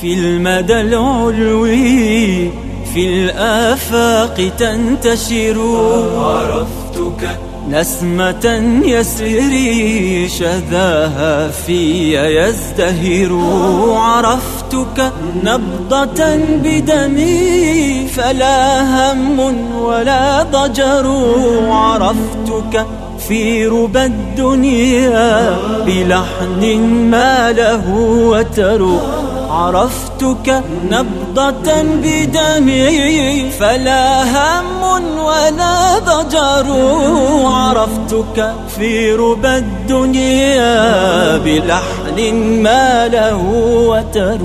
في المدى العلوي في الآفاق تنتشر. عرفتك نسمة يسري شذاها في يزدهر. عرفتك نبضة بدمي فلا هم ولا ضجر. عرفتك في ربى الدنيا بلحن ما له وتر. عرفتك نبضة بدمي فلا هم ولا ضجر. عرفتك في ربى الدنيا بلحن ما له وتر